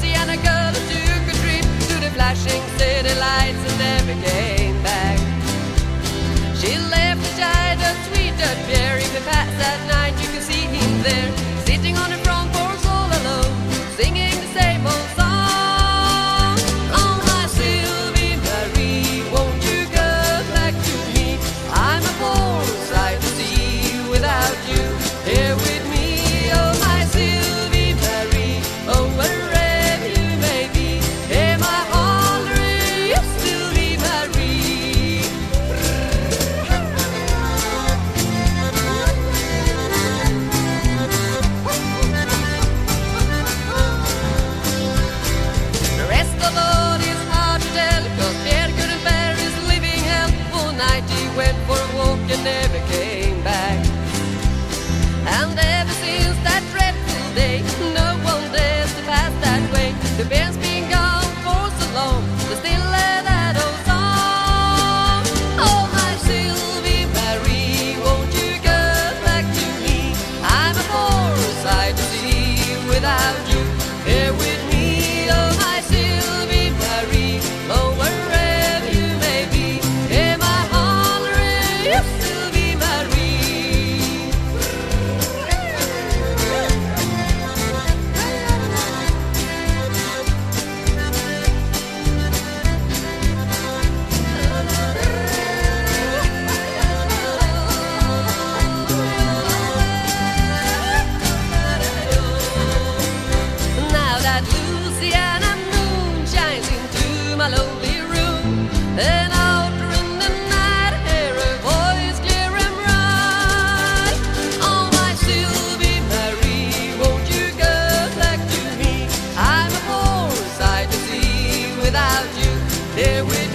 Louisiana girl, a Duke dream to the flashing city lights and every game. The band's that Louisiana moon shines into my lonely room. And out in the night, hear a voice clear and bright. Oh, my won't you go back to me? I'm a poor sight to see without you.